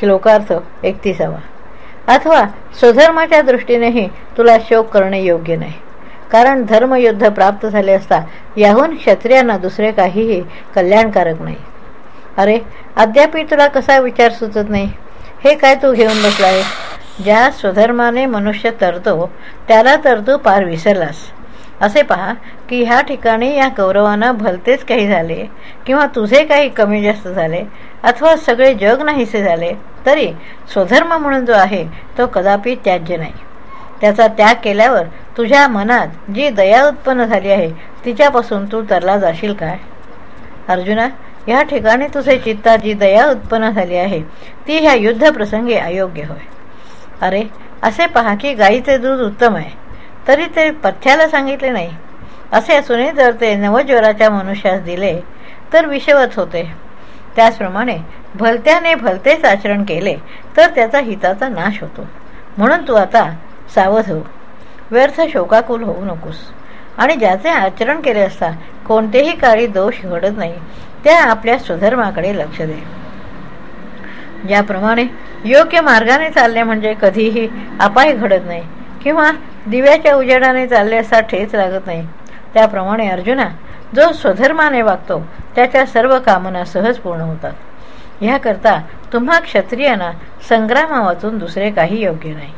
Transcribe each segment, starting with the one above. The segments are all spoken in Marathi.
श्लोकार्थ एकतीसावा. अथवा स्वधर्माच्या दृष्टीनेही तुला शोक करणे योग्य नाही. कारण धर्मयुद्ध प्राप्त झाले असता याहून क्षत्रियांना दुसरे काहीही कल्याणकारक नाही. अरे अद्यापि तुला कसा विचार सुचत नाही? हे काय तू घेऊन बसला आहे ज्या स्वधर्माने मनुष्य तरतो त्याला तर तू पार विसरलास. असे पहा की ह्या ठिकाणी या गौरवांना भलतेच काही झाले किंवा तुझे काही कमी जास्त झाले अथवा सगळे जग नाहीसे झाले तरी स्वधर्म म्हणून जो आहे तो कदापि त्याज्य नाही. त्याचा त्याग केल्यावर तुझ्या मनात जी दया उत्पन्न झाली आहे तिच्यापासून तू तरला जाशील काय? अर्जुना या ठिकाणी तुझे चित्तात जी दया उत्पन्न झाली आहे ती ह्या युद्धप्रसंगी अयोग्य होय. अरे असे पहा की गाईचे दूध उत्तम आहे. तरी ते पथ्याला सांगितले नाही. असे असूनही जर ते नवज्वराच्या मनुष्यास दिले तर विषवत होते. त्याचप्रमाणे भलत्याने भलतेच आचरण केले तर त्याचा हिताचा नाश होतो. म्हणून तू आता सावध हो. व्यर्थ शोकाकुल होऊ नकोस. आणि ज्याचे आचरण केले असता कोणतेही काळी दोष घडत नाही त्या आपल्या स्वधर्माकडे लक्ष दे. ज्याप्रमाणे योग्य मार्गाने चालणे म्हणजे कधीही अपाय घडत नाही किंवा दिव्याच्या उजेडाने चालले ठेच लागत नाही. त्याप्रमाणे अर्जुना जो स्वधर्माने वागतो त्याच्या सर्व कामना सहज पूर्ण होतात. ह्याकरता तुम्हा क्षत्रियांना संग्रामावाचून दुसरे काही योग्य नाही.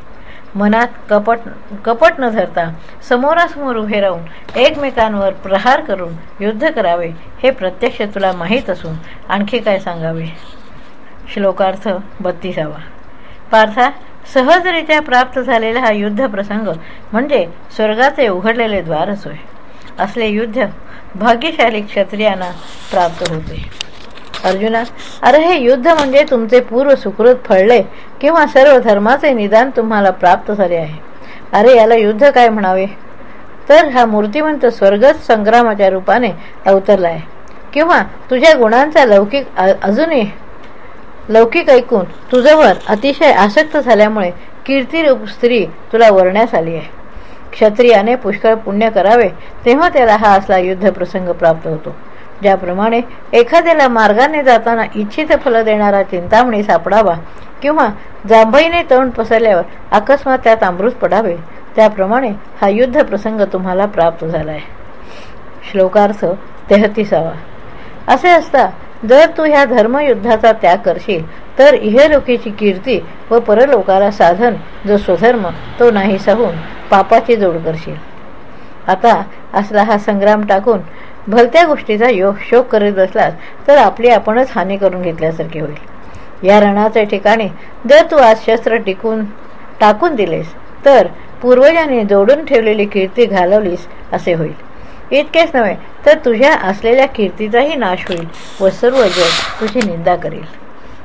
मनात कपट कपट न धरता समोरासमोर उभे राहून एकमेकांवर प्रहार करून युद्ध करावे हे प्रत्यक्ष तुला माहीत असून आणखी काय सांगावे? श्लोकार्थ बत्तीसावा. पार्था सहजरित्या प्राप्त झालेला हा युद्ध प्रसंग म्हणजे स्वर्गाचे उघडलेले द्वारच होय असले युद्ध भाग्यशाली क्षत्रियांना प्राप्त होते. अर्जुना अरे हे युद्ध म्हणजे तुमचे पूर्व सुकृत फळले किंवा सर्व धर्माचे निदान तुम्हाला प्राप्त झाले आहे. अरे याला युद्ध काय म्हणावे? तर हा मूर्तिमंत स्वर्गच संग्रामाच्या रूपाने अवतरला आहे किंवा तुझ्या गुणांचा लौकिक अजूनही लौकिक ऐकून तुझ्यावर अतिशय आसक्त झाल्यामुळे कीर्तिरूप स्त्री तुला वरण्यास आली आहे. क्षत्रियाने पुष्कळ पुण्य करावे तेव्हा त्याला हा असला युद्ध प्रसंग प्राप्त होतो. ज्याप्रमाणे एखाद्याला मार्गाने जाताना इच्छित फल देणारा चिंतामणी सापडावा किंवा जांभईने तोंड पसरल्यावर अकस्मात त्यात अमृत पडावे त्याप्रमाणे हा युद्ध प्रसंग तुम्हाला प्राप्त झाला आहे श्लोकार्थ तेहतीसावा. असे असता जर तू ह्या धर्मयुद्धाचा त्याग करशील तर इहलोकीची कीर्ती व परलोकाला साधन जो स्वधर्म तो नाही होऊन पापाची जोड करशील. आता असला हा संग्राम टाकून भलत्या गोष्टीचा योग शोक करीत असलास तर आपली आपणच हानी करून घेतल्यासारखी होईल. या रणाच्या ठिकाणी जर तू आज शस्त्र टिकून टाकून दिलेस तर पूर्वजांनी जोडून ठेवलेली कीर्ती घालवलीस असे होईल. इतकेच नव्हे तर तुझ्या असलेल्या कीर्तीचाही नाश होईल व सर्व जग तुझी निंदा करेल.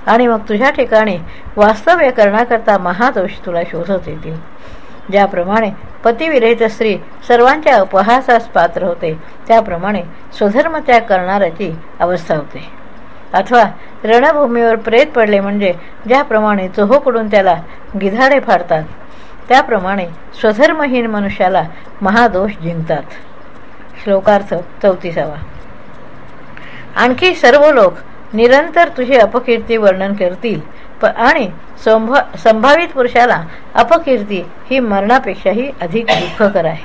आणि मग तुझ्या ठिकाणी वास्तव्य करण्याकरता महादोष तुला शोधत येतील. ज्याप्रमाणे पतिविरहित स्त्री सर्वांच्या उपहासास पात्र होते त्याप्रमाणे स्वधर्म त्याग करणाऱ्याची अवस्था होते. अथवा रणभूमीवर प्रेत पडले म्हणजे ज्याप्रमाणे चोहोकडून त्याला गिधाडे फाडतात त्याप्रमाणे स्वधर्महीन मनुष्याला महादोष जिंकतात. श्लोकार्थ चौतीसावा. आणखी सर्व लोक निरंतर तुझी अपकीर्ती वर्णन करतील आणि संभावित पुरुषाला अपकीर्ती ही मरणापेक्षाही अधिक दुःखकर आहे.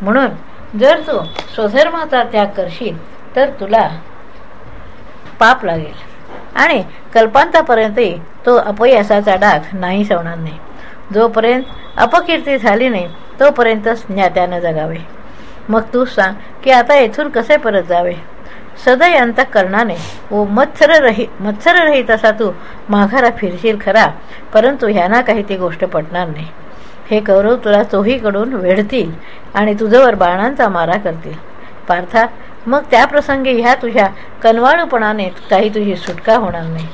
म्हणून जर तू स्वधर्माचा त्याग करशील तर तुला पाप लागेल. आणि कल्पांतापर्यंतही तो अपयशाचा डाग नाही सवणार नाही. जोपर्यंत अपकीर्ती झाली नाही तोपर्यंतच ज्ञात्यानं जगावे. मग तू सांग की आता येथून कसे परत जावे? सदय अंतकरणाने व मत्सर रही मत्सररहित असा तू माघारा फिरशील खरा परंतु ह्यांना काही ती गोष्ट पटणार नाही. हे कौरव तुला चोहीकडून वेढतील आणि तुझ्यावर बाणांचा मारा करतील. पार्था मग त्या प्रसंगी ह्या तुझ्या कनवाळूपणाने काही तुझी सुटका होणार नाही.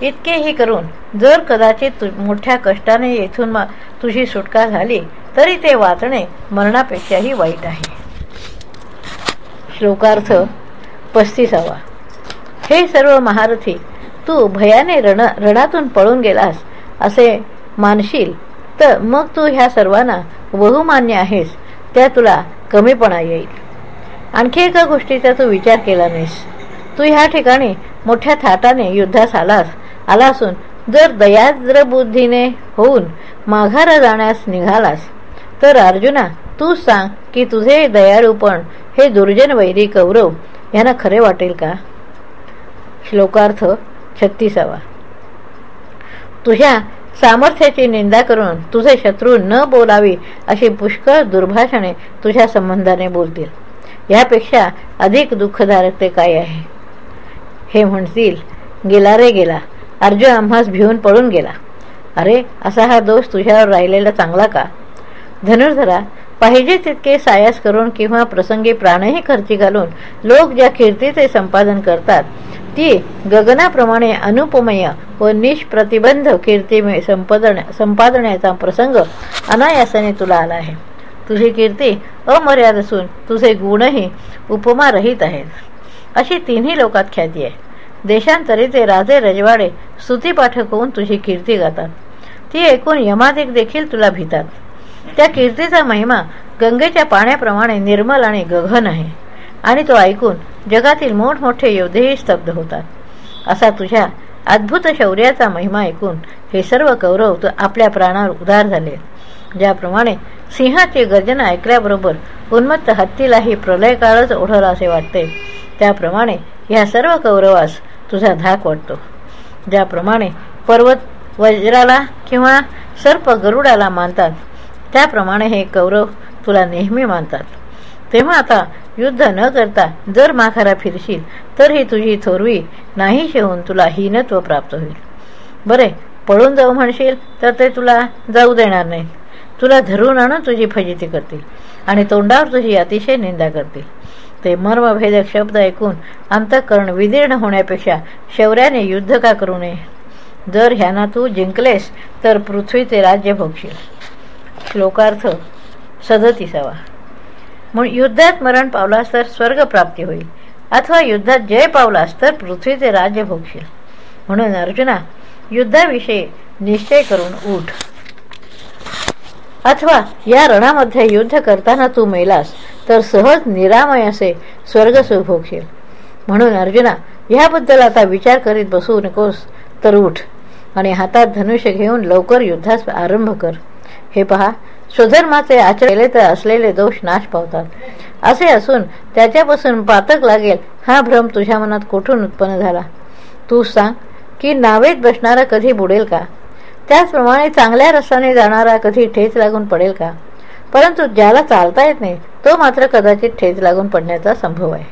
इतकेही करून जर कदाचित तु मोठ्या कष्टाने येथून तुझी सुटका झाली तरी ते वाचणे मरणापेक्षाही वाईट आहे. श्लोकार्थ पस्तीसावा. हे सर्व महारथी तू भयाने रण रणातून पळून गेलास असे मानशील. तर मग तू ह्या सर्वांना बहुमान्य आहेस त्या तुला कमीपणा येईल. आणखी एका गोष्टीचा तू विचार केला नाहीस. तू ह्या ठिकाणी मोठ्या थाटाने युद्धास आलास आला असून जर दयाद्र बुद्धीने होऊन माघारा जाण्यास निघालास तर अर्जुना तू सांग की तुझे दयाळूपण हे दुर्जन वैरी कौरव यांना खरे वाटेल का? श्लोकार्थ छत्तीसावा. तुझ्या सामर्थ्याची निंदा करून तुझे शत्रू न बोलावी अशी पुष्कळ दुर्भाषणे तुझ्या संबंधाने बोलतील. यापेक्षा अधिक दुःखदारक ते काय आहे? हे म्हणतील गेला रे गेला. अर्जुन आम्हास भिवून पळून गेला. अरे असा हा दोष तुझ्यावर राहिलेला चांगला का? धनुर्धरा पाहिजे तितके सायास करून किंवा प्रसंगी प्राणही खर्ची घालून लोक ज्या कीर्तीचे संपादन करतात ती गगनाप्रमाणे अनुपमय व निष्प्रतिबंध कीर्ती संपादन संपादण्याचा प्रसंग अनायासाने तुला आला आहे. तुझी कीर्ती अमर्याद असून तुझे गुणही उपमारहित आहेत. अशी तिन्ही लोकात ख्याती आहे. देशांतरीचे राजे रजवाडे स्तुतीपाठक होऊन तुझी कीर्ती गातात. ती ऐकून यमादिक देखील तुला भितात. त्या कीर्तीचा महिमा गंगेच्या पाण्याप्रमाणे निर्मल आणि गगन आहे. आणि तो ऐकून जगातील मोठमोठे योद्धेही स्तब्ध होतात. असा तुझ्या अद्भुत शौर्याचा महिमा ऐकून हे सर्व कौरव आपल्या प्राणावर उदार झाले. ज्याप्रमाणे सिंहाचे गर्जन ऐकल्याबरोबर उन्मत्त हत्तीलाही प्रलय काळच ओढवला असे वाटते त्याप्रमाणे ह्या सर्व कौरवास तुझा धाक वाटतो. ज्याप्रमाणे पर्वत वज्राला किंवा सर्प गरुडाला मानतात त्याप्रमाणे हे कौरव तुला नेहमी मानतात. तेव्हा आता युद्ध न करता जर माघारा फिरशील तर ही तुझी थोरवी नाही शेवून तुला हीनत्व प्राप्त होईल. बरे पळून जाऊ म्हणशील तर ते तुला जाऊ देणार नाही तुला धरून आणून तुझी फजिती करतील आणि तोंडावर तुझी अतिशय निंदा करतील. ते मर्मभेदक शब्द ऐकून अंतःकरण विदीर्ण होण्यापेक्षा शौर्याने युद्ध का करू नये? जर ह्यांना तू जिंकलेस तर पृथ्वीचे राज्य भोगशील. श्लोकार्थ सदतीसावा. म्हणून युद्धात मरण पावलास तर स्वर्गप्राप्ती होईल. अथवा युद्धात जय पावलास तर पृथ्वीचे राज्य भोगशील. म्हणून अर्जुना युद्धाविषयी निश्चय करून उठ. अथवा या रणामध्ये युद्ध करताना तू मेलास तर सहज निरामय असे स्वर्ग भोगशील. म्हणून अर्जुना ह्याबद्दल आता विचार करीत बसू नकोस तर उठ आणि हातात धनुष्य घेऊन लवकर युद्धास आरंभ कर. हे पहा स्वधर्माचे आचरण तर असलेले दोष नाश पावतात. असे असून त्याच्यापासून पातक लागेल हा भ्रम तुझ्या मनात कुठून उत्पन्न झाला? तू सांग की नावेत बसणारा कधी बुडेल का? त्याचप्रमाणे चांगल्या रस्त्याने जाणारा कधी ठेच लागून पडेल का? परंतु ज्याला चालता येत नाही तो मात्र कदाचित ठेच लागून पडण्याचा संभव आहे.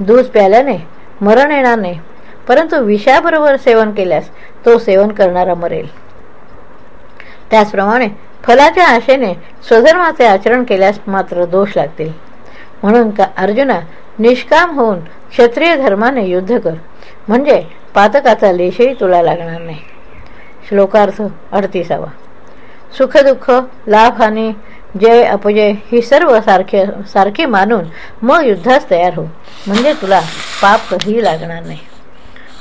दूध प्याल्याने मरण येणार नाही परंतु विषाबरोबर सेवन केल्यास तो सेवन करणारा मरेल. त्याचप्रमाणे फलाच्या आशेने स्वधर्माचे आचरण केल्यास मात्र दोष लागतील. म्हणून का अर्जुना निष्काम होऊन क्षत्रिय धर्माने युद्ध कर. म्हणजे पातकाचा लेशही तुला लागणार नाही. श्लोकार्थ अडतीसावा. सुखदुःख लाभहानी जय अपजय ही सर्व सारखे सारखी मानून मग युद्धास तयार हो. म्हणजे तुला पाप कधीही लागणार नाही.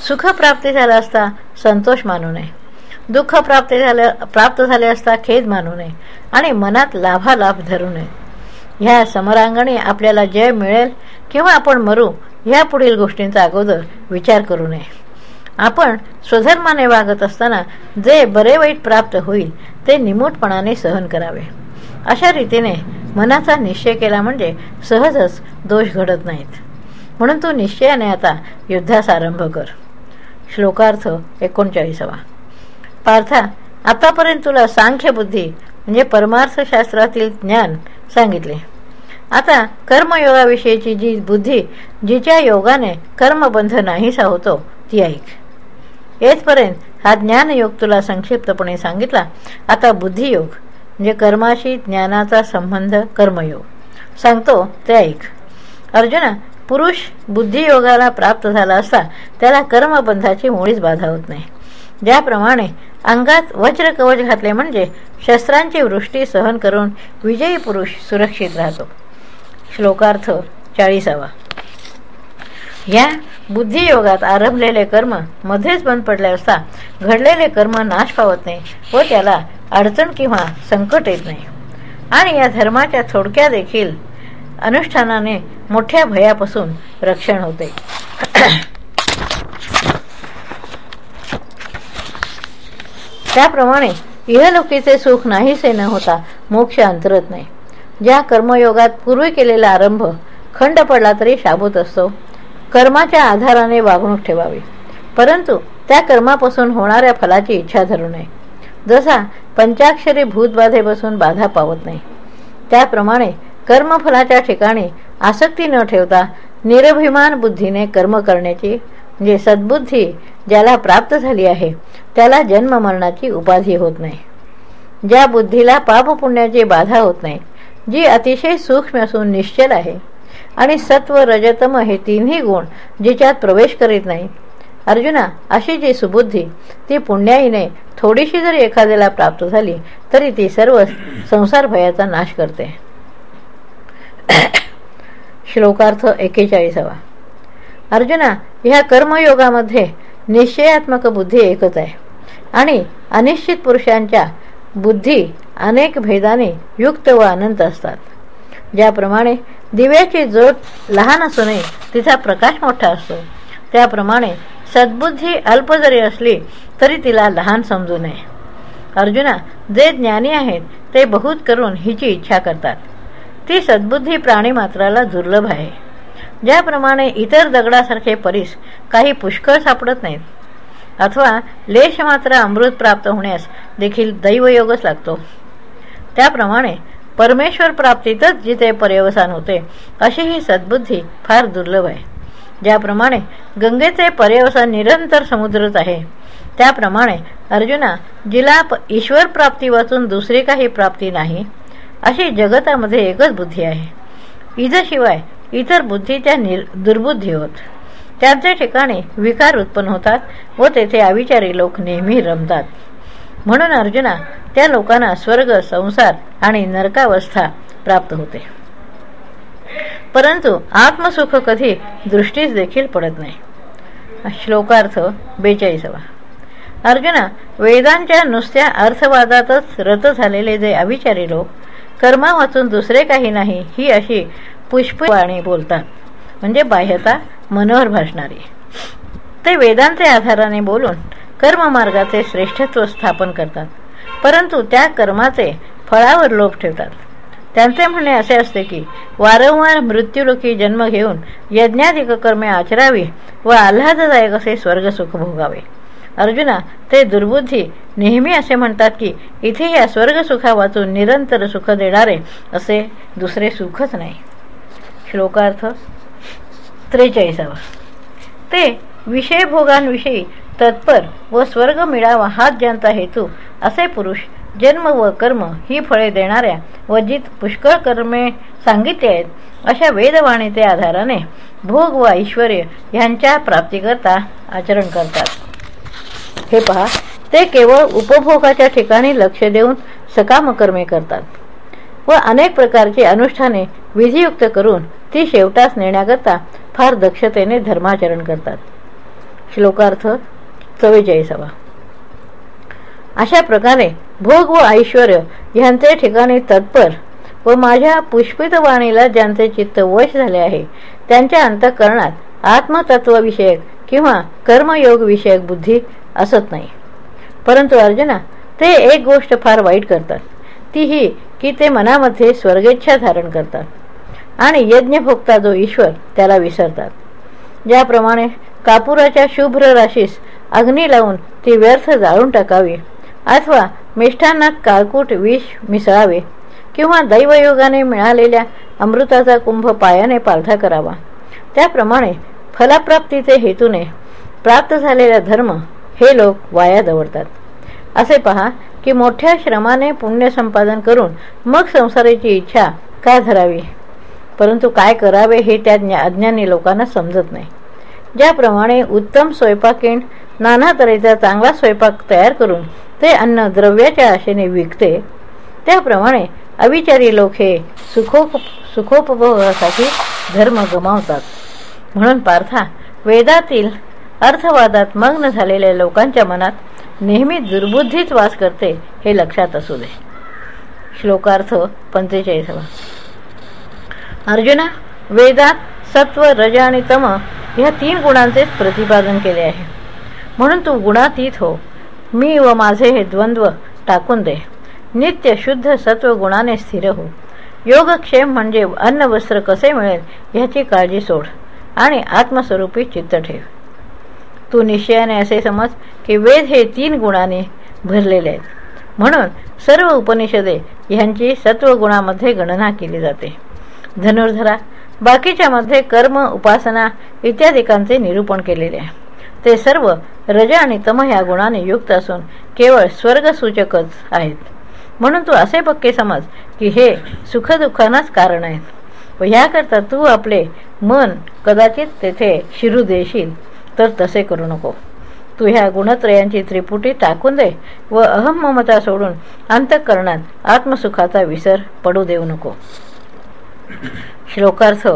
सुख प्राप्ती झाला असता संतोष मानू नये. दुःख प्राप्त झालं प्राप्त झाले असता खेद मानू नये आणि मनात लाभालाभ धरू नये. ह्या समरांगणी आपल्याला जय मिळेल किंवा आपण मरू ह्या पुढील गोष्टींचा अगोदर विचार करू नये. आपण स्वधर्माने वागत असताना जे बरे वाईट प्राप्त होईल ते निमूटपणाने सहन करावे. अशा रीतीने मनाचा निश्चय केला म्हणजे सहजच दोष घडत नाहीत. म्हणून तू निश्चयाने आता युद्धास आरंभ कर. श्लोकार्थ एकोणचाळीसावा. पार्था आतापर्यंत तुला सांख्यबुद्धी म्हणजे परमार्थशास्त्रातील ज्ञान सांगितले. आता कर्मयोगाविषयीची जी बुद्धी जिच्या योगाने कर्मबंध नाहीसा होतो ती ऐक. येथपर्यंत हा ज्ञानयोग तुला संक्षिप्तपणे सांगितला. आता बुद्धियोग म्हणजे कर्माशी ज्ञानाचा संबंध कर्मयोग. सांगतो ते ऐक. अर्जुना पुरुष बुद्धियोगाला प्राप्त झाला असता त्याला कर्मबंधाची मुळीच बाधा होत नाही. ज्याप्रमाणे अंगात वज्र कवच घातले म्हणजे शस्त्रांची वृष्टी सहन करून विजयी पुरुष सुरक्षित राहतो. श्लोकार्थ चाळीसावा. या बुद्धियोगात आरंभलेले कर्म मध्येच बंद पडले असता घडलेले कर्म नाश पावत नाही व त्याला अडचण किंवा संकट येत नाही. आणि या धर्माच्या थोडक्या देखील अनुष्ठानाने मोठ्या भयापासून रक्षण होते. त्याप्रमाणे इहलोकीचे सुख नाहीसे न होता मोक्ष अंतरत नाही. ज्या कर्मयोगात पूर्वी केलेला आरंभ खंड पडला तरी शाबूत असतो. कर्माच्या आधाराने वागणूक ठेवावी. परंतु त्या कर्मापासून होणाऱ्या फलाची इच्छा धरू नये. जसा पंचाक्षरी भूतबाधेपासून बाधा पावत नाही त्याप्रमाणे कर्मफलाच्या ठिकाणी आसक्ती न ठेवता निरभिमान बुद्धीने कर्म करण्याची जे सद्बुद्धी ज्याला प्राप्त झाली आहे त्याला जन्म मरणाची उपाधी होत नाही. ज्या बुद्धीला पापपुण्याची बाधा होत नाही जी अतिशय सूक्ष्म असून निश्चल आहे आणि सत्व रजतम हे तिन्ही गुण जिच्यात प्रवेश करीत नाही अर्जुना अशी जी सुबुद्धी ती पुण्याईने थोडीशी जरी एखाद्याला प्राप्त झाली तरी ती सर्व संसार भयाचा नाश करते. श्लोकार्थ एकेचाळीसावा. अर्जुना ह्या कर्मयोगामध्ये निश्चयात्मक बुद्धी एकच आहे. आणि अनिश्चित पुरुषांच्या बुद्धी अनेक भेदाने युक्त व अनंत असतात. ज्याप्रमाणे दिव्याची जोत लहान असूनही तिचा प्रकाश मोठा असतो. त्याप्रमाणे सद्बुद्धी अल्प जरी असली तरी तिला लहान समजू नये. अर्जुना जे ज्ञानी आहेत ते बहुत करून हिची इच्छा करतात. ती सद्बुद्धी प्राणीमात्राला दुर्लभ आहे. ज्याप्रमाणे इतर दगडासारखे परीस काही पुष्कळ सापडत नाहीत. अथवा लेश मात्र अमृत प्राप्त होण्यास देखील दैवयोगच लागतो. त्याप्रमाणे परमेश्वर प्राप्तीतच जिथे पर्यवसान होते अशी ही सद्बुद्धी फार दुर्लभ आहे. ज्याप्रमाणे गंगेचे पर्यवसान निरंतर समुद्रच आहे त्याप्रमाणे अर्जुना जिला ईश्वर प्राप्ती वाचून दुसरी काही प्राप्ती नाही अशी जगतामध्ये एकच बुद्धी आहे. इजशिवाय इतर बुद्धी त्या निर दुर्बुद्धी होत. त्यांचे ठिकाणी विकार उत्पन्न होतात व तेथे अविचारी लोक नेहमी रमतात. म्हणून अर्जुना त्या लोकांना स्वर्ग संसार आणि नरकावस्था प्राप्त होते. परंतु आत्मसुख कधी दृष्टीस देखील पडत नाही. श्लोकार्थ बेचाळीसवा. अर्जुना वेदांच्या नुसत्या अर्थवादातच रत झालेले जे अविचारी लोक कर्मा वाचून दुसरे काही नाही ही अशी पुष्पवाणी बोलतात. म्हणजे बाह्यता मनोहर भासणारी. ते वेदांचे आधाराने बोलून कर्ममार्गाचे श्रेष्ठत्व स्थापन करतात. परंतु त्या कर्माचे फळावर लोभ ठेवतात. त्यांचे म्हणणे असे असते की वारंवार मृत्यूलोकी जन्म घेऊन यज्ञाधिक कर्मे आचरावी व आल्हाददायक असे स्वर्गसुख भोगावे. अर्जुना ते दुर्बुद्धी नेहमी असे म्हणतात की इथे या स्वर्गसुखा वाचून निरंतर सुख देणारे असे दुसरे सुखच नाही. श्लोकार्थ त्रेचाळीसावा. ते विषयभोगांविषयी तत्पर व स्वर्ग मिळावा हाच ज्यांचा हेतू असे पुरुष जन्म व कर्म ही फळे देणाऱ्या व जित पुष्कळ कर्मे सांगितले आहेत अशा वेदवाणीचे आधाराने भोग व ऐश्वर ह्यांच्या प्राप्तीकरता आचरण करतात. हे पहा ते केवळ उपभोगाच्या ठिकाणी लक्ष देऊन सकामकर्मे करतात. व अनेक प्रकारची अनुष्ठाने विधियुक्त करून ती शेवटास नेण्याकरता फार दक्षतेने धर्माचरण करतात. श्लोकार्थ चव्वेचाळीसावा अशा प्रकारे भोग व ऐश्वर ह्यांचे ठिकाणी तत्पर व माझ्या पुष्पितवाणीला ज्यांचे चित्त वश झाले आहे त्यांच्या अंतःकरणात आत्मतत्वविषयक किंवा कर्मयोग विषयक बुद्धी असत नाही. परंतु अर्जुना ते एक गोष्ट फार वाईट करतात. ती ही की ते मनामध्ये स्वर्गेच्छा धारण करतात. आणि यज्ञभोक्ता जो ईश्वर त्याला विसरतात. ज्याप्रमाणे कापुराच्या शुभ्र राशीस अग्नी लावून ती व्यर्थ जाळून टाकावी अथवा मिष्ठान्नात काळकूट विष मिसळावे किंवा दैवयोगाने मिळालेल्या अमृताचा कुंभ पायाने पालथा करावा. त्याप्रमाणे फलप्राप्तीचे हेतूने प्राप्त झालेला धर्म हे लोक वाया दवडतात. असे पहा की मोठ्या श्रमाने पुण्य संपादन करून मग संसाराची इच्छा का धरावी? परंतु काय करावे हे त्या अज्ञानी लोकांना समजत नाही. ज्याप्रमाणे उत्तम स्वयंपाकीण नाना तऱ्हेचा चांगला स्वयंपाक तयार करून ते अन्न द्रव्याच्या आशेने विकते त्याप्रमाणे अविचारी लोक हे सुखोप सुखोपभोगासाठी धर्म गमावतात. म्हणून पार्था वेदातील अर्थवादात मग्न झालेल्या लोकांच्या मनात नेहमी दुर्बुद्धीच वास करते हे लक्षात असू दे. श्लोकार्थ पंचेचाळीसवा. अर्जुना वेदात सत्व रज आणि तम ह्या तीन गुणांचेच प्रतिपादन केले आहे. म्हणून तू गुणातीत हो. मी व माझे हे द्वंद्व टाकून दे. नित्य शुद्ध सत्व गुणाने स्थिर हो. योगक्षेम म्हणजे अन्न वस्त्र कसे मिळेल ह्याची काळजी सोड आणि आत्मस्वरूपी चित्त ठेव. तू निश्चयाने असे समज की वेद हे तीन गुणाने भरलेले आहेत. म्हणून सर्व उपनिषदे ह्यांची सत्वगुणामध्ये गणना केली जाते. धनुर्धरा बाकीच्या मध्ये कर्म उपासना इत्यादिकांचे निरूपण केलेले आहे. ते सर्व रज आणि तम ह्या गुणाने युक्त असून केवळ स्वर्गसूचकच आहेत. म्हणून तू असे पक्के समज की हे सुखदुःखांनाच कारण आहेत. व ह्याकरता तू आपले मन कदाचित तेथे शिरू देशील. तर तसे करू नको. तू ह्या गुणत्रयांची त्रिपुटी टाकून दे व अहम ममता सोडून अंतःकरणात आत्मसुखाचा विसर पडू देऊ नको. श्लोकार्थ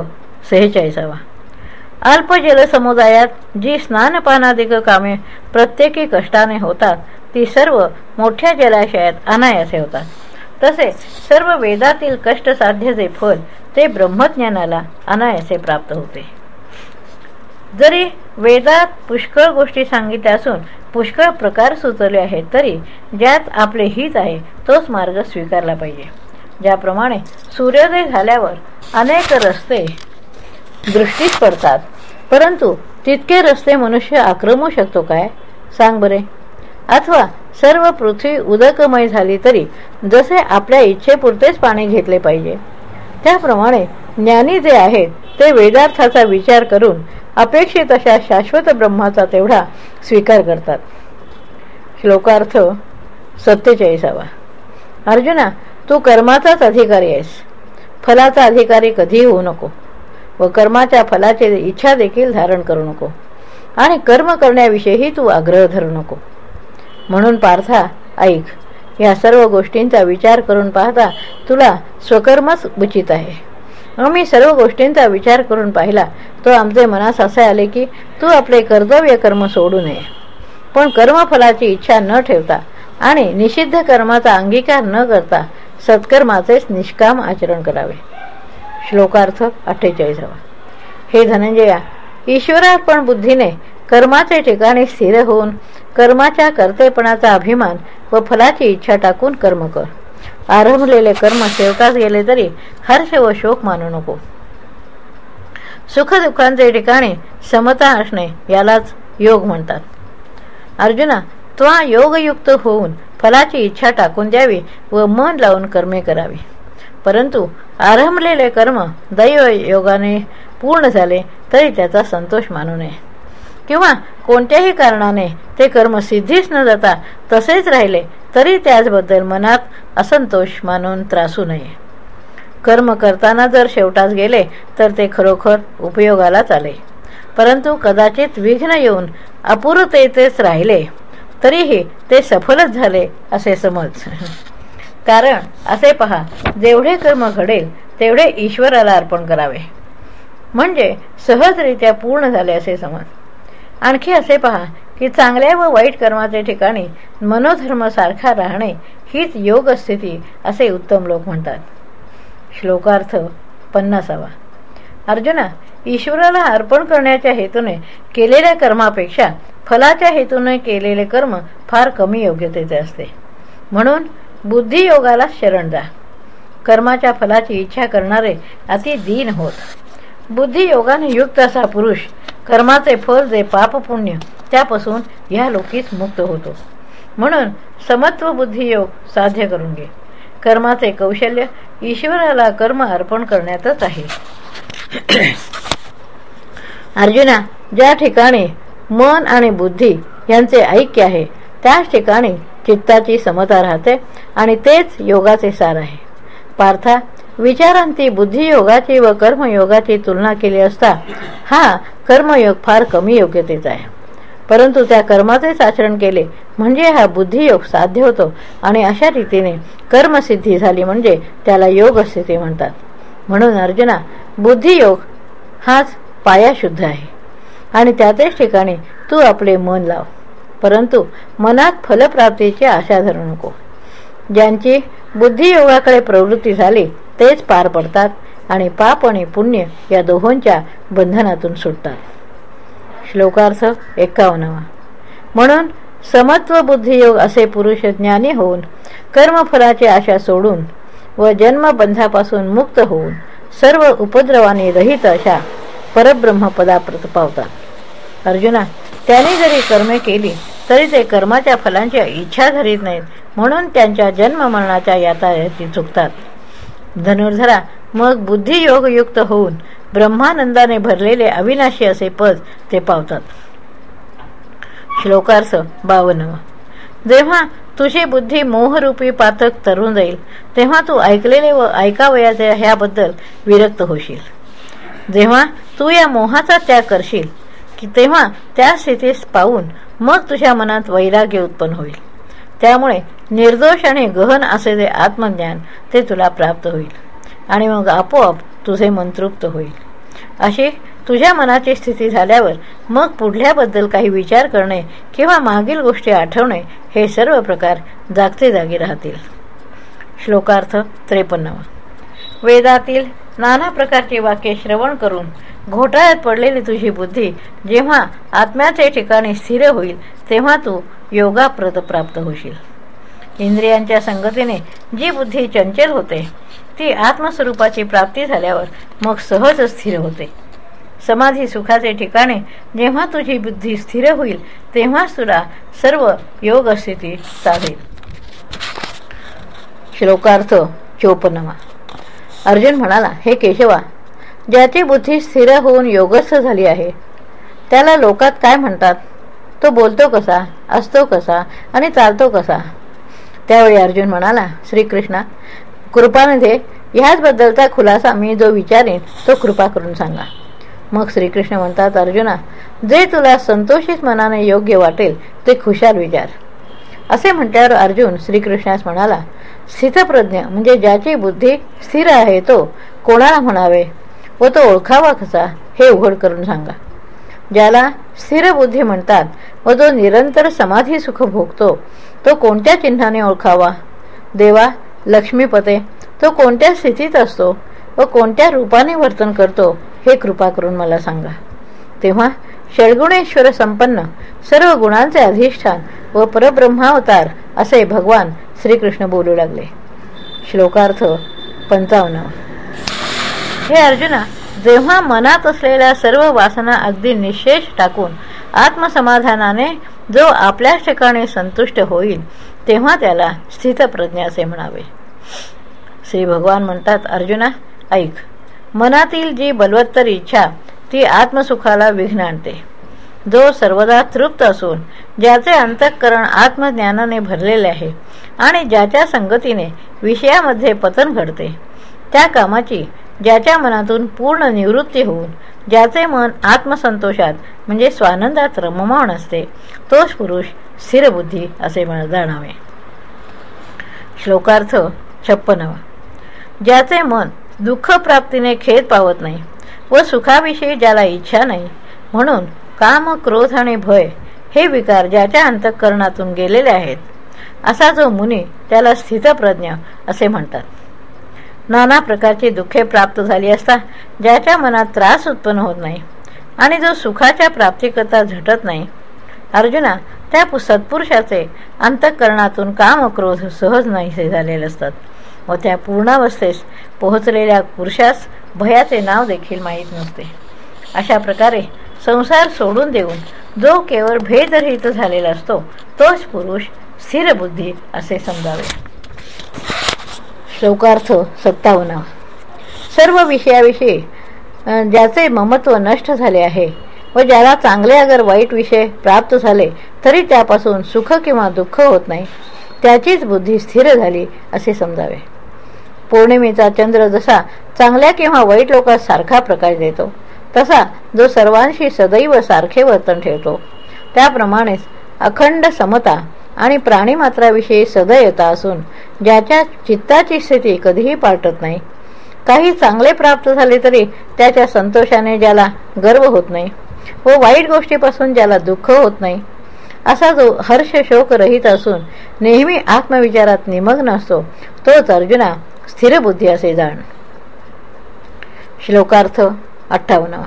सेहेचाळीसावा. अल्प जलसमुदायात जी स्नानपानादिक कामे प्रत्येकी कष्टाने होतात ती सर्व मोठ्या जलाशयात अनायासे होतात. तसे सर्व वेदातील कष्ट साध्यचे फल ते ब्रह्मज्ञानाला अनायासे प्राप्त होते. जरी वेदात पुष्कळ गोष्टी सांगितल्या असून पुष्कळ प्रकार सुचवले आहेत. तरी ज्यात आपले हित आहे तोच मार्ग स्वीकारला पाहिजे. ज्याप्रमाणे सूर्योदय झाल्यावर अनेक रस्ते दृष्टीस पडतात परंतु तितके रस्ते मनुष्य आक्रमू शकतो काय? सांग बरे. अथवा सर्व पृथ्वी उदकमय झाली तरी जसे आपल्या इच्छेपुरतेच पाणी घेतले पाहिजे. त्याप्रमाणे ज्ञानी जे आहेत ते वेदार्थाचा विचार करून अपेक्षित अशा शाश्वत ब्रह्माचा तेवढा स्वीकार करतात. श्लोकार्थ सत्तेचाळीसावा. अर्जुना तू कर्माचाच अधिकारी आहेस. फलाचा अधिकारी कधीही होऊ नको व कर्माच्या फलाची इच्छा देखील धारण करू नको आणि कर्म करण्याविषयीही तू आग्रह धरू नको. म्हणून पार्था ऐक या सर्व गोष्टींचा विचार करून पाहता तुला स्वकर्मच उचित आहे. आम्ही सर्व गोष्टींचा विचार करून पाहिला. तो आमचे मनास असे आले की तू आपले कर्तव्य कर्म सोडू नये. पण कर्मफलाची इच्छा न ठेवता आणि निषिद्ध कर्माचा अंगीकार न करता सत्कर्माचेच निष्काम आचरण करावे. श्लोकार्थ अठ्ठेचाळीसावा. हे धनंजया ईश्वरार्पण बुद्धीने कर्माचे ठिकाणी स्थिर होऊन कर्माच्या कर्तेपणाचा अभिमान व फलाची इच्छा टाकून कर्म कर. आरंभलेले कर्म शेवटात गेले तरी हर्ष व शोक मानू नको. सुखदुःखांचे ठिकाणी समता असणे यालाच योग म्हणतात. अर्जुना त्वा योगयुक्त होऊन फलाची इच्छा टाकून द्यावी व मन लावून कर्मे करावी. परंतु आरंभलेले कर्म दैव योगाने पूर्ण झाले तरी त्याचा संतोष मानू नये. किंवा कोणत्याही कारणाने ते कर्म सिद्धीच न जाता तसेच राहिले तरी त्याचबद्दल मनात असंतोष मानून त्रासू नये. कर्म करताना जर शेवटास गेले तर ते खरोखर उपयोगालाच आले. परंतु कदाचित विघ्न येऊन अपूर्वतेतेच राहिले तरीही ते सफलच झाले असे समज. कारण असे पहा जेवढे कर्म घडेल तेवढे ईश्वराला अर्पण करावे. म्हणजे सहजरित्या पूर्ण झाले असे समज. आणखी असे पहा की चांगल्या व वाईट कर्माचे ठिकाणी मनोधर्म सारखा राहणे हीच योग स्थिती असे उत्तम लोक म्हणतात. श्लोकार्थ पन्नासावा. अर्जुना ईश्वराला अर्पण करण्याच्या हेतूने केलेल्या कर्मापेक्षा फलाच्या हेतूने केलेले कर्म फार कमी योग्यतेचे असते. म्हणून बुद्धियोगाला शरण जा कर्माच्या फलाची इच्छा करणारे अति दीन होत. बुद्धियोगाने युक्त असा पुरुष कर्माचे फल जे पाप पुण्य त्यापासून या लोकीत मुक्त होतो. म्हणून समत्व बुद्धियोग साध्य करून घे. कर्माचे कौशल्य ईश्वराला कर्म अर्पण करण्यातच आहे. अर्जुना ज्या ठिकाणी मन आणि बुद्धी यांचे ऐक्य आहे त्याच ठिकाणी चित्ताची समता राहते आणि तेच योगाचे सार आहे. पार्था विचारांती बुद्धियोगाची व कर्मयोगाची तुलना केली असता हा कर्मयोग फार कमी योग्यतेचा आहे. परंतु त्या कर्माचेच आचरण केले म्हणजे हा बुद्धियोग साध्य होतो आणि अशा रीतीने कर्मसिद्धी झाली म्हणजे त्याला योग स्थिती म्हणतात. म्हणून अर्जुना बुद्धियोग हाच पायाशुद्ध आहे आणि त्याच ठिकाणी तू आपले मन लाव. परंतु मनात फलप्राप्तीची आशा धरू नको. ज्यांची बुद्धियोगाकडे प्रवृत्ती झाली तेच पार पडतात आणि पाप आणि पुण्य या दोहोंच्या बंधनातून सुटतात. श्लोकार्थ एकावन्नवा. म्हणून समत्व बुद्धियोग असे पुरुष ज्ञानी होऊन कर्मफलाची आशा सोडून व जन्मबंधापासून मुक्त होऊन सर्व उपद्रवाने रहित अशा परब्रह्मपदाप्रत पावतात. अर्जुना त्याने जरी कर्मे केली तरी ते कर्माच्या फलांची इच्छा धरीत नाहीत. म्हणून त्यांच्या जन्ममरणाच्या यातायाती चुकतात. धनुर्धरा मग बुद्धियोगयुक्त होऊन ब्रह्मानंदाने भरलेले अविनाशी असे पद ते पावतात. श्लोकार्थ बावनवा जेव्हा तुझी बुद्धी मोहरूपी पातक तरुण जाईल तेव्हा तू ऐकलेले व ऐकावयाचे ह्याबद्दल विरक्त होशील. जेव्हा तू या मोहाचा त्याग करशील की तेव्हा त्या स्थितीस पाहून मग तुझ्या मनात वैराग्य उत्पन्न होईल. त्यामुळे निर्दोष आणि गहन असे जे आत्मज्ञान ते तुला प्राप्त होईल. आणि मग आपोआप तुझे मन तृप्त होईल. अशी तुझ्या मनाची स्थिती झाल्यावर मग पुढल्याबद्दल काही विचार करणे किंवा मागील गोष्टी आठवणे हे सर्व प्रकार जागते जागी राहतील. श्लोकार्थ त्रेपन्नवा. वेदातील नाना प्रकारची वाक्ये श्रवण करून घोटाळ्यात पडलेली तुझी बुद्धी जेव्हा आत्म्याचे ठिकाणी स्थिर होईल तेव्हा तू योगाप्रत प्राप्त होशील. इंद्रियांच्या संगतीने जी बुद्धी चंचल होते ती आत्मस्वरूपाची प्राप्ती झाल्यावर मग सहज स्थिर होते. समाधी सुखाचे ठिकाणे जेव्हा तुझी बुद्धी स्थिर होईल तेव्हाच तुला सर्व योग स्थिती साधेल श्लोकार्थ चोपन्नवा. अर्जुन म्हणाला हे केशवा ज्याची बुद्धी स्थिर होऊन योगस्थ झाली आहे त्याला लोकात काय म्हणतात? तो बोलतो कसा असतो कसा आणि चालतो कसा. त्यावेळी अर्जुन म्हणाला श्रीकृष्णा कृपानिधे ह्याचबद्दलचा खुलासा मी जो विचारेन तो कृपा करून सांगा. मग श्रीकृष्ण म्हणतात अर्जुना जे तुला संतोषित मनाने योग्य वाटेल ते खुशाल विचार. असे म्हटल्यावर अर्जुन श्रीकृष्णास म्हणाला स्थितप्रज्ञ म्हणजे ज्याची बुद्धी स्थिर आहे तो कोणाला म्हणावे? व तो ओळखावा कसा हे उघड करून सांगा. ज्याला स्थिर बुद्धी म्हणतात व जो निरंतर समाधी सुख भोगतो तो कोणत्या चिन्हाने ओळखावा? देवा लक्ष्मीपते तो कोणत्या स्थितीत असतो व कोणत्या रूपाने वर्तन करतो हे कृपा करून मला सांगा. तेव्हा षडगुणेश्वर संपन्न सर्व गुणांचे अधिष्ठान व परब्रह्मावतार असे भगवान श्रीकृष्ण बोलू लागले. श्लोकार्थ पंचावन्न. हे अर्जुना जेव्हा मनात असलेल्या सर्व वासना अगदी निशेष टाकून आत्मसमाधानाने जो आपल्याच ठिकाणी संतुष्ट होईल तेव्हा त्याला स्थितप्रज्ञ असे म्हणावे. श्री भगवान म्हणतात अर्जुना ऐक. मनातील जी बलवत्तर इच्छा ती आत्मसुखाला विघ्न आणते. जो सर्वदा तृप्त असून ज्याचे अंतःकरण आत्मज्ञानाने भरलेले आहे आणि ज्याच्या संगतीने विषयामध्ये पतन घडते त्या कामाची ज्याच्या मनातून पूर्ण निवृत्ती होऊन ज्याचे मन आत्मसंतोषात म्हणजे स्वानंदात रममाण असते तोच पुरुष स्थिरबुद्धी असे जाणावे. श्लोकार्थ छप्पनवा. ज्याचे मन दुःख प्राप्तीने खेद पावत नाही व सुखाविषयी ज्याला इच्छा नाही म्हणून काम क्रोध आणि भय हे विकार ज्याच्या अंतःकरणातून गेलेले आहेत असा जो मुनी त्याला स्थितप्रज्ञ असे म्हणतात. नाना प्रकारची दुःखे प्राप्त झाली असता ज्याच्या मनात त्रास उत्पन्न होत नाही आणि जो सुखाच्या प्राप्तीकरता झटत नाही. अर्जुना त्या सत्पुरुषाचे अंतःकरणातून काम क्रोध सहज नाहीसे झालेले असतात व त्या पूर्णावस्थेस पोहोचलेल्या पुरुषास भयाचे नाव देखील माहीत नसते. अशा प्रकारे संसार सोडून देऊन जो केवळ भेदरहित झालेला असतो तोच पुरुष स्थिर बुद्धी असे समजावे. श्लोकार्थ सत्तावन्न. सर्व विषयाविषयी ज्याचे ममत्व नष्ट झाले आहे व ज्याला चांगले अगर वाईट विषय प्राप्त झाले तरी त्यापासून सुख किंवा दुःख होत नाही. त्याचीच बुद्धी स्थिर झाली असे समजावे. पौर्णिमेचा चंद्र जसा चांगल्या किंवा वाईट लोकात सारखा प्रकाश देतो तसा जो सर्वांशी सदैव सारखे वर्तन ठेवतो. त्याप्रमाणेच अखंड समता आणि प्राणीमात्राविषयी सदैवता असून ज्याच्या चित्ताची स्थिती कधीही पालटत नाही. काही चांगले प्राप्त झाले तरी त्याच्या संतोषाने ज्याला गर्व होत नाही व वाईट गोष्टीपासून ज्याला दुःख होत नाही. असा जो हर्ष शोक रहित असून नेहमी आत्मविचारात निमग्न असतो तोच अर्जुना स्थिर बुद्धी असे जाण. श्लोकार्थ अठ्ठावन्न.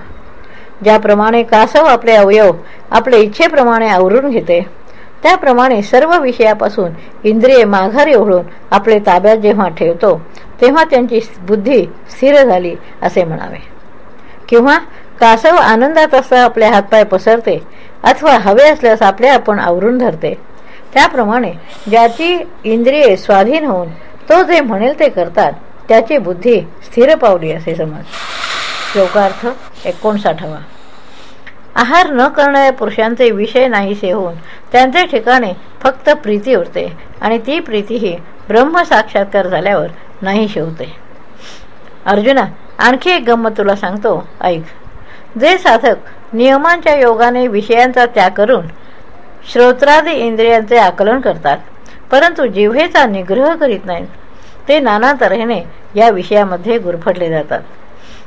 ज्याप्रमाणे कासव आपले अवयव आपल्या इच्छेप्रमाणे आवरून घेते. त्याप्रमाणे सर्व विषयापासून इंद्रिये माघारी ओढून आपले ताब्यात जेव्हा ठेवतो तेव्हा त्यांची बुद्धी स्थिर झाली असे म्हणावे. किंवा कासव आनंदात असता आपले हातपाय पसरते अथवा हवे असल्यास आपले आपण आवरून धरते. त्याप्रमाणे ज्याची इंद्रिये स्वाधीन होऊन तो जे म्हणेल ते करतात त्याची बुद्धी स्थिर पावली असे समज. श्लोकार्थ एकोणसाठावा. आहार न करणाऱ्या पुरुषांचे विषय नाहीसे होऊन त्यांचे ठिकाणी फक्त प्रीती उरते आणि ती प्रीती ही ब्रह्म साक्षात्कार झाल्यावर नाही शेवते अर्जुना आणखी एक गंमत तुला सांगतो. ऐक. जे साधक नियमांच्या योगाने विषयांचा त्याग करून श्रोत्रादी इंद्रियांचे आकलन करतात परंतु जिव्हेचा निग्रह करीत नाहीत ते नाना तऱ्हेने या विषयामध्ये गुरफटले जातात.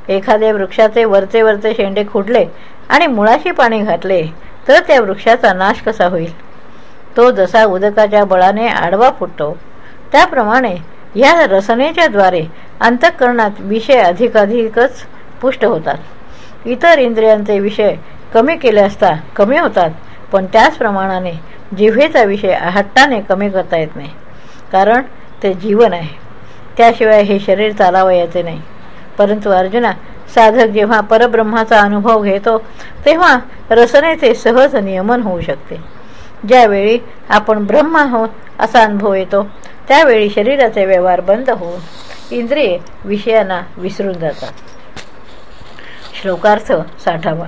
एखाद्या वृक्षाचे वरचे वरचे शेंडे खुडले आणि मुळाशी पाणी घातले तर त्या वृक्षाचा नाश कसा होईल? तो जसा उदकाच्या बळाने आडवा फुटतो त्याप्रमाणे या रसनेच्या द्वारे अंतःकरणात विषय अधिकाधिकच पुष्ट होतात. इतर इंद्रियांचे विषय कमी केले असता कमी होतात पण त्याच प्रमाणाने जिव्हेचा विषय हट्टाने कमी करता येत नाही कारण ते जीवन आहे. त्याशिवाय हे शरीर चालावयाचे नाही. परंतु अर्जुना साधक जेव्हा परब्रह्माचा अनुभव घेतो तेव्हा रसनेचे सहज नियमन होऊ शकते. ज्यावेळी आपण ब्रह्म आहोत असा अनुभव येतो त्यावेळी शरीराचे व्यवहार बंद होऊन इंद्रिये विषयांना विसरून जातात. श्लोकार्थ साठावा.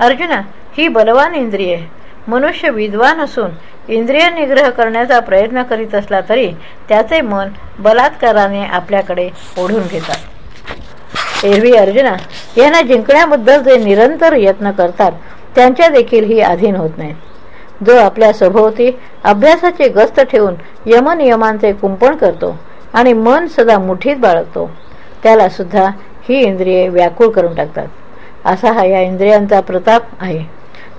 अर्जुना ही बलवान इंद्रिये. मनुष्य विद्वान असून इंद्रिय निग्रह करण्याचा प्रयत्न करीत असला तरी त्याचे मन बलात्काराने आपल्याकडे ओढून घेतात. एरवी अर्जुना यांना जिंकण्याबद्दल जे निरंतर यत्न करतात त्यांच्या देखील ही अधीन होत नाहीत. जो आपल्या सभोवती अभ्यासाचे गस्त ठेवून यमनियमांचे कुंपण करतो आणि मन सदा मुठीत बाळगतो त्याला सुद्धा ही इंद्रिये व्याकुळ करून टाकतात. असा हा या इंद्रियांचा प्रताप आहे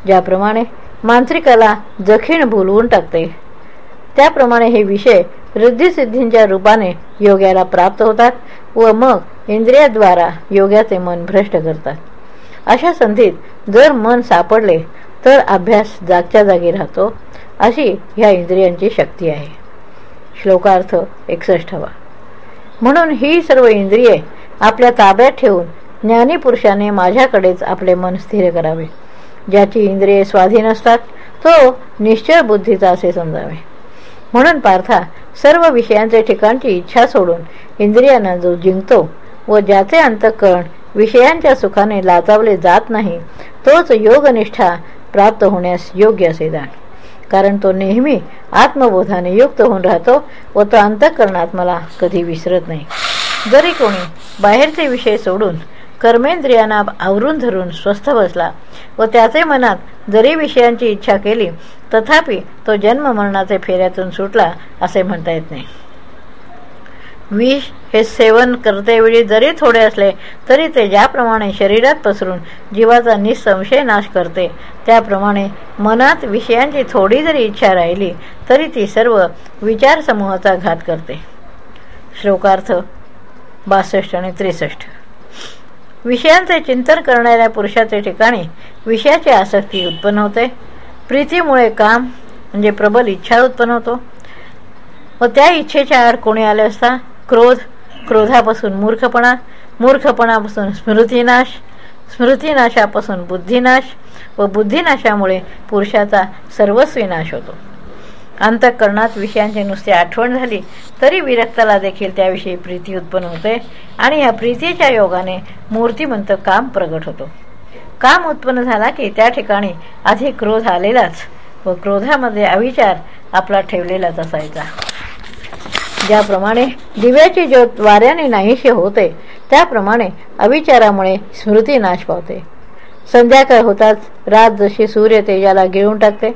ज्याप्रमाणे मांत्रिकाला जखीण भुलवून टाकते. त्याप्रमाणे हे विषय रिद्धिसिद्धींच्या रूपाने योग्याला प्राप्त होतात व मग इंद्रियाद्वारा योग्याचे मन भ्रष्ट करतात. अशा संधीत जर मन सापडले तर अभ्यास जागच्या जागी राहतो अशी ह्या इंद्रियांची शक्ती आहे. श्लोकार्थ एकसष्टवा म्हणून ही सर्व इंद्रिये आपल्या ताब्यात ठेवून ज्ञानीपुरुषाने माझ्याकडेच आपले मन स्थिर करावे. ज्याची इंद्रिये स्वाधीन असतात तो निश्चय बुद्धीचा असे समजावे. म्हणून पार्था सर्व विषयांचे ठिकाणची इच्छा सोडून इंद्रियांना जो जिंकतो व ज्याचे अंतःकरण विषयांच्या सुखाने लाचावले जात नाही तोच योगनिष्ठा प्राप्त होण्यास योग्य असे जाण. कारण तो नेहमी आत्मबोधाने युक्त होऊन राहतो व तो अंतःकरणात मला कधी विसरत नाही. जरी कोणी बाहेरचे विषय सोडून कर्मेंद्रियांना आवरून धरून स्वस्थ बसला व त्याचे मनात जरी विषयांची इच्छा केली तथापि तो जन्म मरणाचे फेऱ्यातून सुटला असे म्हणता येत नाही. विष हे सेवन करतेवेळी जरी थोडे असले तरी ते ज्याप्रमाणे शरीरात पसरून जीवाचा निसंशय नाश करते त्याप्रमाणे मनात विषयांची थोडी जरी इच्छा राहिली तरी ती सर्व विचारसमूहाचा घात करते. श्लोकार्थ बासष्ट आणि त्रेसष्ट. विषयांचे चिंतन करणाऱ्या पुरुषाचे ठिकाणी विषयाची आसक्ती उत्पन्न होते. प्रीतीमुळे काम म्हणजे प्रबल इच्छा उत्पन्न होतो. व त्या इच्छेच्या आड कोणी आले असता क्रोध क्रोधापासून मूर्खपणा मूर्खपणापासून स्मृतीनाश स्मृतीनाशापासून बुद्धिनाश व बुद्धिनाशामुळे पुरुषाचा सर्वस्वी नाश होतो. अंतःकरणात विषयांची नुसती आठवण झाली तरी विरक्ताला देखील त्याविषयी प्रीती उत्पन्न होते आणि या प्रीतीच्या योगाने मूर्तिमंत काम प्रगट होतो. काम उत्पन्न झाला की त्या ठिकाणी आधी क्रोध आलेलाच व क्रोधामध्ये अविचार आपला ठेवलेलाच असायचा. ज्याप्रमाणे दिव्याची ज्योत वाऱ्याने नाहीशी होते त्याप्रमाणे अविचारामुळे स्मृती नाश पावते. संध्याकाळ होताच रात जशी सूर्य तेजाला गिळून टाकते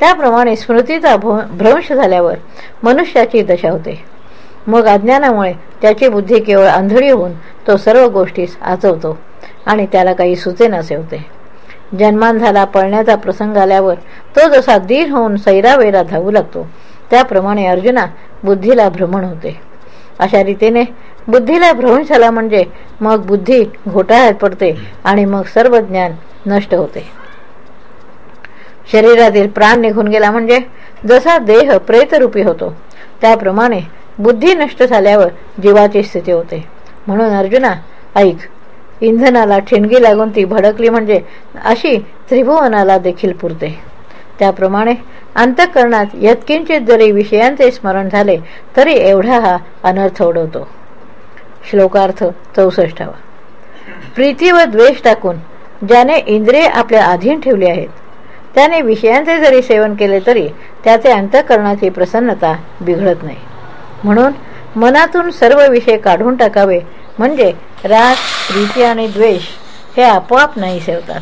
त्याप्रमाणे स्मृतीचा भ्रंश झाल्यावर मनुष्याची दशा होते. मग अज्ञानामुळे त्याची बुद्धी केवळ आंधळी होऊन तो सर्व गोष्टीस आचवतो आणि त्याला काही सुचेनासे होते जन्मान झाला पळण्याचा प्रसंग आल्यावर तो जसा दीन होऊन सैरावेरा धावू लागतो त्याप्रमाणे अर्जुना बुद्धीला भ्रमण होते. अशा रीतीने बुद्धीला भ्रमण झाला म्हणजे मग बुद्धी घोटाळ्यात पडते आणि मग सर्व ज्ञान नष्ट होते. शरीरातील प्राण निघून गेला म्हणजे जसा देह प्रेतरूपी होतो त्याप्रमाणे बुद्धी नष्ट झाल्यावर जीवाची स्थिती होते. म्हणून अर्जुना ऐक इंधनाला ठिणगी लागून ती भडकली म्हणजे अशी त्रिभुवनाला देखील पुरते. त्याप्रमाणे अंतःकरणात यत्किंचित जरी विषयांचे स्मरण झाले तरी एवढा हा अनर्थ ओढवतो. श्लोकार्थ चौसष्टावा. प्रीती व द्वेष टाकून ज्याने इंद्रिय आपल्या अधीन ठेवली आहेत त्याने विषयांचे जरी सेवन केले तरी त्याचे अंतःकरणाची प्रसन्नता बिघडत नाही. म्हणून मनातून सर्व विषय काढून टाकावे म्हणजे राग प्रीती आणि द्वेष हे आपोआप नाही सेवतात.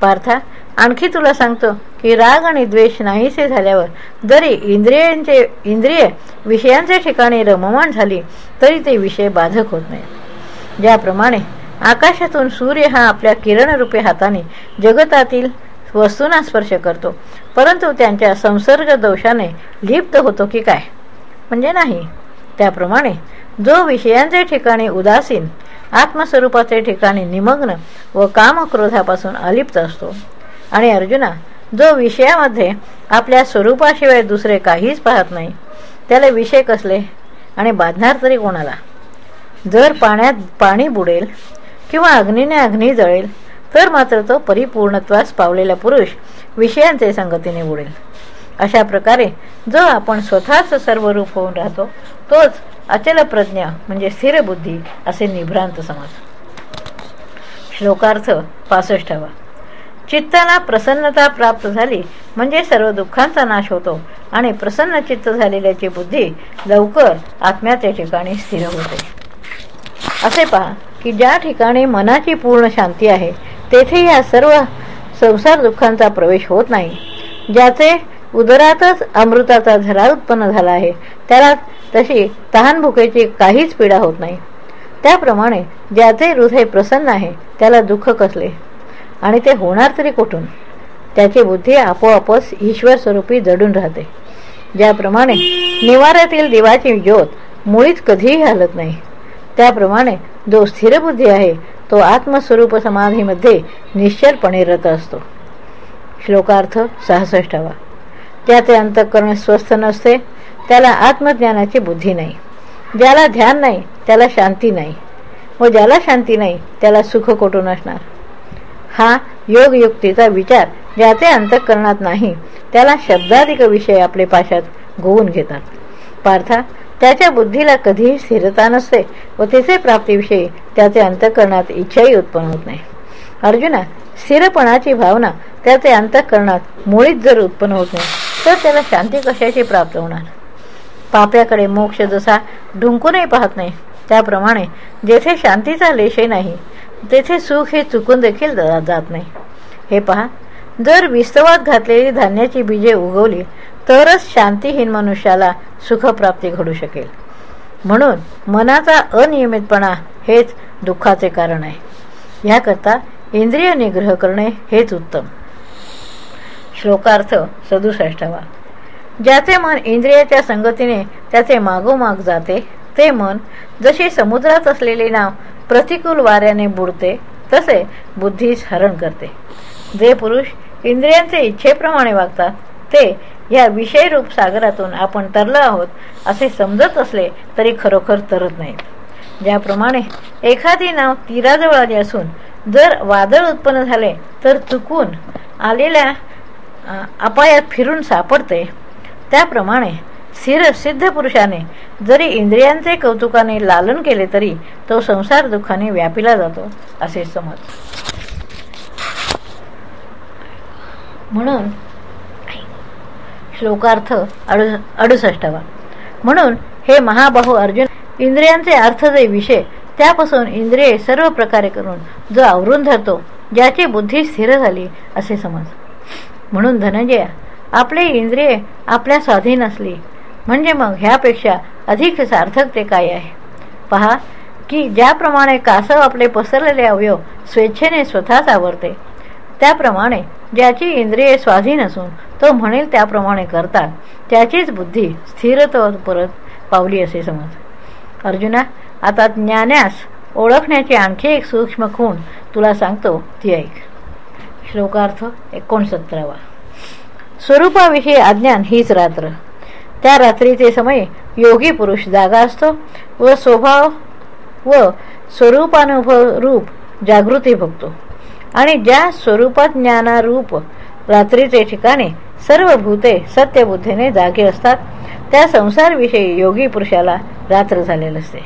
पार्था आणखी तुला सांगतो की राग आणि द्वेष नाहीसे झाल्यावर जरी इंद्रियांचे इंद्रिय विषयांच्या ठिकाणी रममाण झाली तरी ते विषय बाधक होत नाहीत ज्याप्रमाणे आकाशातून सूर्य हा आपल्या किरणरूपी हाताने जगतातील वस्तूंना स्पर्श करतो परंतु त्यांच्या संसर्ग दोषाने लिप्त होतो की काय? म्हणजे नाही. त्याप्रमाणे जो विषयांचे ठिकाणी उदासीन आत्मस्वरूपाचे ठिकाणी निमग्न व कामक्रोधापासून अलिप्त असतो आणि अर्जुना जो विषयामध्ये आपल्या स्वरूपाशिवाय दुसरे काहीच पाहत नाही त्याला विषय कसले आणि बांधणार तरी कोणाला? जर पाण्यात पाणी बुडेल किंवा अग्नीने अग्नी जळेल तर मात्र तो परिपूर्णत्वास पावलेला पुरुष विषयांचे संगतीने बुडेल. अशा प्रकारे जो आपण स्वतःच सर्व रूप होऊन राहतो तोच अचल प्रज्ञा म्हणजे स्थिर बुद्धी असे निभ्रांत समज. श्लोकार्थ पासष्टावा. चित्ताला प्रसन्नता प्राप्त झाली म्हणजे सर्व दुःखांचा नाश होतो आणि प्रसन्न चित्त झालेल्याची बुद्धी लवकर आत्म्याच्या ठिकाणी स्थिर होते. असे पहा की ज्या ठिकाणी मनाची पूर्ण शांती आहे तेथे या सर्व संसार दुःखांचा प्रवेश होत नाही. ज्याचे उदरातच अमृताचा झरा उत्पन्न झाला आहे त्याला तशी तहान भुकेची काहीच पीडा होत नाही. त्याप्रमाणे ज्याचे हृदय प्रसन्न आहे त्याला दुःख कसले? आणि ते होणार तरी कुठून? त्याची बुद्धी आपोआपच ईश्वर स्वरूपी जडून राहते. ज्याप्रमाणे निवाऱ्यातील दिवाची ज्योत मुळीच कधीही हलत नाही. त्याप्रमाणे जो स्थिर बुद्धी आहे तो आत्मस्वरूप समाधीमध्ये निश्चलपणे रत असतो. श्लोकार्थ सहासष्टावा. त्याचे अंतःकरण स्वस्थ नसते त्याला आत्मज्ञानाची बुद्धी नाही. ज्याला ध्यान नाही त्याला शांती नाही. व ज्याला शांती नाही त्याला सुख कोठून असणार? हा योगयुक्तीचा विचार ज्याचे अंतःकरणात नाही त्याला शब्दाधिक विषय आपले पाशात गोवून घेतात. पार्था त्याच्या बुद्धीला कधीही स्थिरता नसते व तिचे प्राप्तीविषयी त्याचे अंतःकरणात इच्छाही उत्पन्न होत नाही. अर्जुना स्थिरपणाची भावना त्याचे अंतःकरणात मुळीच जर उत्पन्न होत नाही तर त्याला शांती कशाची प्राप्त होणार? पाप्याकडे मोक्ष जसा ढुंकूनही पाहत नाही त्याप्रमाणे जेथे शांतीचा लेशही नाही तेथे सुख हे चुकून देखील जात नाही. हे पहा जर विस्तवात घातलेली धान्याची बीजे उगवली तरच शांतीहीन मनुष्याला सुखप्राप्ती घडू शकेल. म्हणून मनाचा अनियमितपणा हेच दुःखाचे कारण आहे. ह्याकरता इंद्रिय निग्रह करणे हेच उत्तम. श्लोकार्थ सदुसष्टावा. ज्याचे मन इंद्रियाच्या संगतीने त्याचे मागोमाग जाते ते मन जसे समुद्रात असलेले नाव प्रतिकूल वाऱ्याने बुडते तसे बुद्धीस हरण करते. जे पुरुष इंद्रियांचे इच्छेप्रमाणे वागतात ते या विषयरूप सागरातून आपण तरलो आहोत असे समजत असले तरी खरोखर तरत नाहीत. ज्याप्रमाणे एखादी नाव तीराजवळ आली असून जर वादळ उत्पन्न झाले तर चुकून आलेल्या अपायात फिरून सापडते. त्याप्रमाणे स्थिर सिद्ध पुरुषाने जरी इंद्रियांचे कौतुकाने लालन केले तरी तो संसार दुःखाने व्यापिला जातो असे समज. म्हणून श्लोकार्थ अडु अडुसष्टावा. म्हणून हे महाबाहू अर्जुन इंद्रियांचे अर्थ जे विषय त्यापासून इंद्रिये सर्व प्रकारे करून जो आवरून धरतो ज्याची बुद्धी स्थिर झाली असे समज. म्हणून धनंजया आपले इंद्रिये आपल्या स्वाधीन असली म्हणजे मग ह्यापेक्षा अधिक सार्थक ते काय आहे? पहा की ज्याप्रमाणे कासव आपले पसरलेले अवयव स्वेच्छेने स्वतःच आवरते त्याप्रमाणे ज्याची इंद्रिये स्वाधीन असून तो म्हणेल त्याप्रमाणे करतात त्याचीच बुद्धी स्थिरत्व परत पावली असे समज अर्जुना आता ज्ञानास ओळखण्याची आणखी एक सूक्ष्म खूण तुला सांगतो ती ऐक. श्लोकार्थ एकोणसत्तरावा. स्वरूपाविषयी अज्ञान हीच रात्र. त्या रात्रीचे समय योगी पुरुष जागा असतो व स्वभाव व स्वरूपानुभव रूप जागृती भोगतो. आणि ज्या स्वरूपात ज्ञानारूप रात्रीचे ठिकाणी सर्व भूते सत्यबुद्धीने जागे असतात त्या संसारविषयी योगी पुरुषाला रात्र झालेलं असते.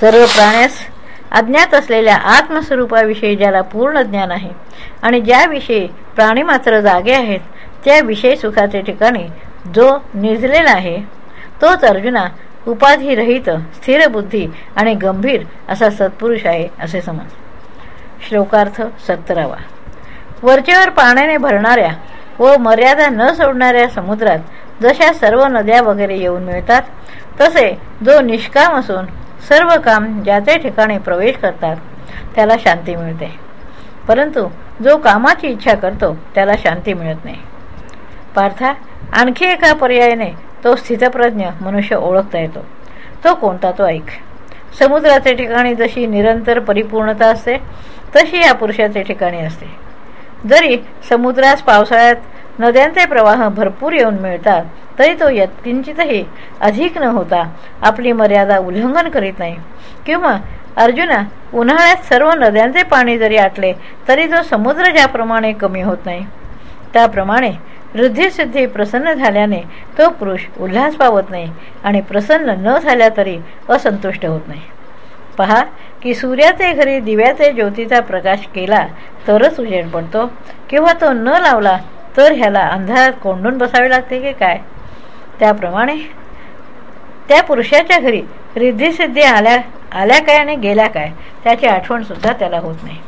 सर्व प्राण्यास अज्ञात असलेल्या आत्मस्वरूपाविषयी ज्याला पूर्ण ज्ञान आहे आणि ज्याविषयी प्राणी मात्र जागे आहेत त्या विषय सुखाचे ठिकाणी जो निजलेला आहे तोच अर्जुना उपाधिरहित स्थिर बुद्धी आणि गंभीर असा सत्पुरुष आहे असे समज. श्लोकार्थ सत्तरावा. वरचेवर पाण्याने भरणाऱ्या व मर्यादा न सोडणाऱ्या समुद्रात जशा सर्व नद्या वगैरे येऊन मिळतात तसे जो निष्काम असून सर्व काम ज्याचे ठिकाणी प्रवेश करतात त्याला शांती मिळते. परंतु जो कामाची इच्छा करतो त्याला शांती मिळत नाही. पार्था आणखी एका पर्यायाने तो स्थितप्रज्ञ मनुष्य ओळखता येतो. तो कोणता तो ऐक. समुद्राचे ठिकाणी जशी निरंतर परिपूर्णता असते तशी या पुरुषाचे ठिकाणी असते. जरी समुद्रास पावसाळ्यात नद्यांचे प्रवाह भरपूर येऊन मिळतात तरी तो यत्किंचितही अधिक न होता आपली मर्यादा उल्लंघन करीत नाही. किंवा अर्जुना उन्हाळ्यात सर्व नद्यांचे पाणी जरी आटले तरी तो समुद्र ज्याप्रमाणे कमी होत नाही त्याप्रमाणे वृद्धिसिद्धी प्रसन्न झाल्याने तो पुरुष उल्हास पावत नाही आणि प्रसन्न न झाल्या तरी असंतुष्ट होत नाही. पहा की सूर्याचे घरी दिव्याचे ज्योतीचा प्रकाश केला तरच उजेड पडतो. किंवा तो न लावला तर ह्याला अंधारात कोंडून बसावे लागते की काय? त्याप्रमाणे त्या पुरुषाच्या घरी रिद्धिसिद्धी आल्या आल्या काय आणि गेल्या काय त्याची आठवणसुद्धा त्याला होत नाही.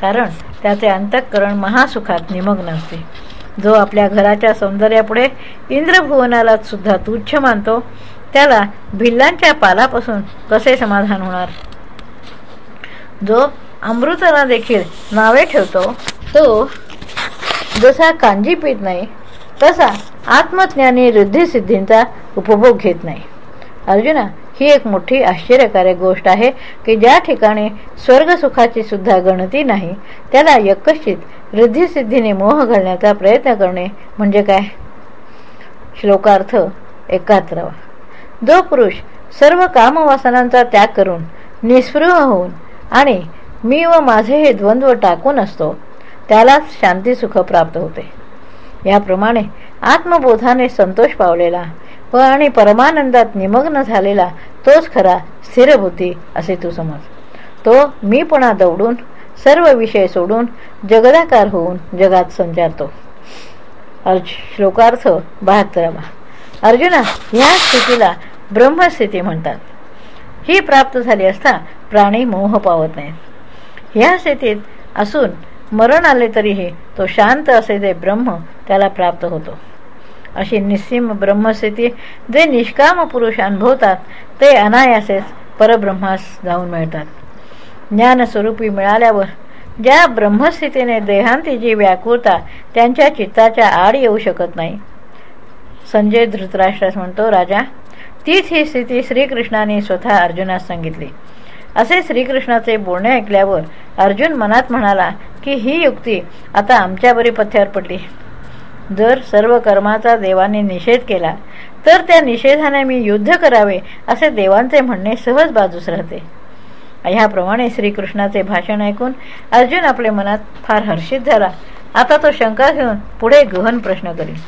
कारण त्याचे अंतःकरण महासुखात निमग्न असते. जो आपल्या घराच्या सौंदर्यापुढे इंद्रभुवनाला सुद्धा तुच्छ मानतो त्याला भिल्लांच्या पालापासून कसे समाधान होणार? जो अमृताला देखील नावे ठेवतो तो जसा कांजी पित नाही तसा आत्मज्ञानी रिद्धिसिद्धींचा उपभोग घेत नाही. अर्जुना ही एक मोठी आश्चर्यकारक गोष्ट आहे की ज्या ठिकाणी स्वर्गसुखाची सुद्धा गणती नाही त्याला यकश्चित रिद्धिसिद्धीने मोह घालण्याचा प्रयत्न करणे म्हणजे काय? श्लोकार्थ एकाहत्तरावा जो पुरुष सर्व कामवासनांचा त्याग करून निस्पृह होऊन आणि मी व माझे हे द्वंद्व टाकून असतो त्यालाच शांतीसुख प्राप्त होते. याप्रमाणे आत्मबोधाने संतोष पावलेला आणि परमानंदात निमग्न झालेला तोच खरा स्थिरभूती असे तू समज. तो मीपणा दौडून सर्व विषय सोडून जगदाकार होऊन जगात संचारतो. श्लोकार्थ बहात्तरावा. अर्जुना ह्या स्थितीला ब्रह्मस्थिती म्हणतात. ही प्राप्त झाली असता प्राणी मोह पावत नाहीत. ह्या स्थितीत असून मरण आले तरीही तो शांत असे जे ब्रह्म त्याला प्राप्त होतो. अशी निस्सीम ब्रह्मस्थिती जे निष्काम पुरुष अनुभवतात ते अनायासेच परब्रह्मास जाऊन मिळतात. ज्ञानस्वरूपी मिळाल्यावर ज्या ब्रह्मस्थितीने देहांती जी व्याकुळता त्यांच्या चित्ताच्या आड येऊ शकत नाही. संजय धृतराष्ट्रास म्हणतो राजा तीच ही स्थिती श्रीकृष्णाने स्वतः अर्जुनास सांगितली. असे श्रीकृष्णाचे बोलणे ऐकल्यावर अर्जुन मनात म्हणाला की ही युक्ती आता आमच्या बरी पथ्यावर पडली. जर सर्व कर्माचा देवाने निषेध केला तर त्या निषेधाने मी युद्ध करावे असे देवांचे म्हणणे सहज बाजूस राहते. ह्याप्रमाणे श्रीकृष्णाचे भाषण ऐकून अर्जुन आपल्या मनात फार हर्षित झाला. आता तो शंका घेऊन पुढे गहन प्रश्न करील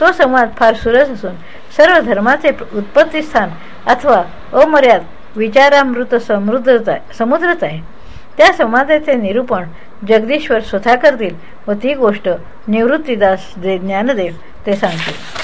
तो संवाद फार सुरस असून सर्व धर्माचे उत्पत्तीस्थान अथवा अमर्याद विचारामृत समृद्धच आहे समुद्रच आहे. त्या समाजाचे निरूपण जगदीश्वर स्वतः करतील व ती गोष्ट निवृत्तीदास जे ज्ञानदेव ते सांगतील.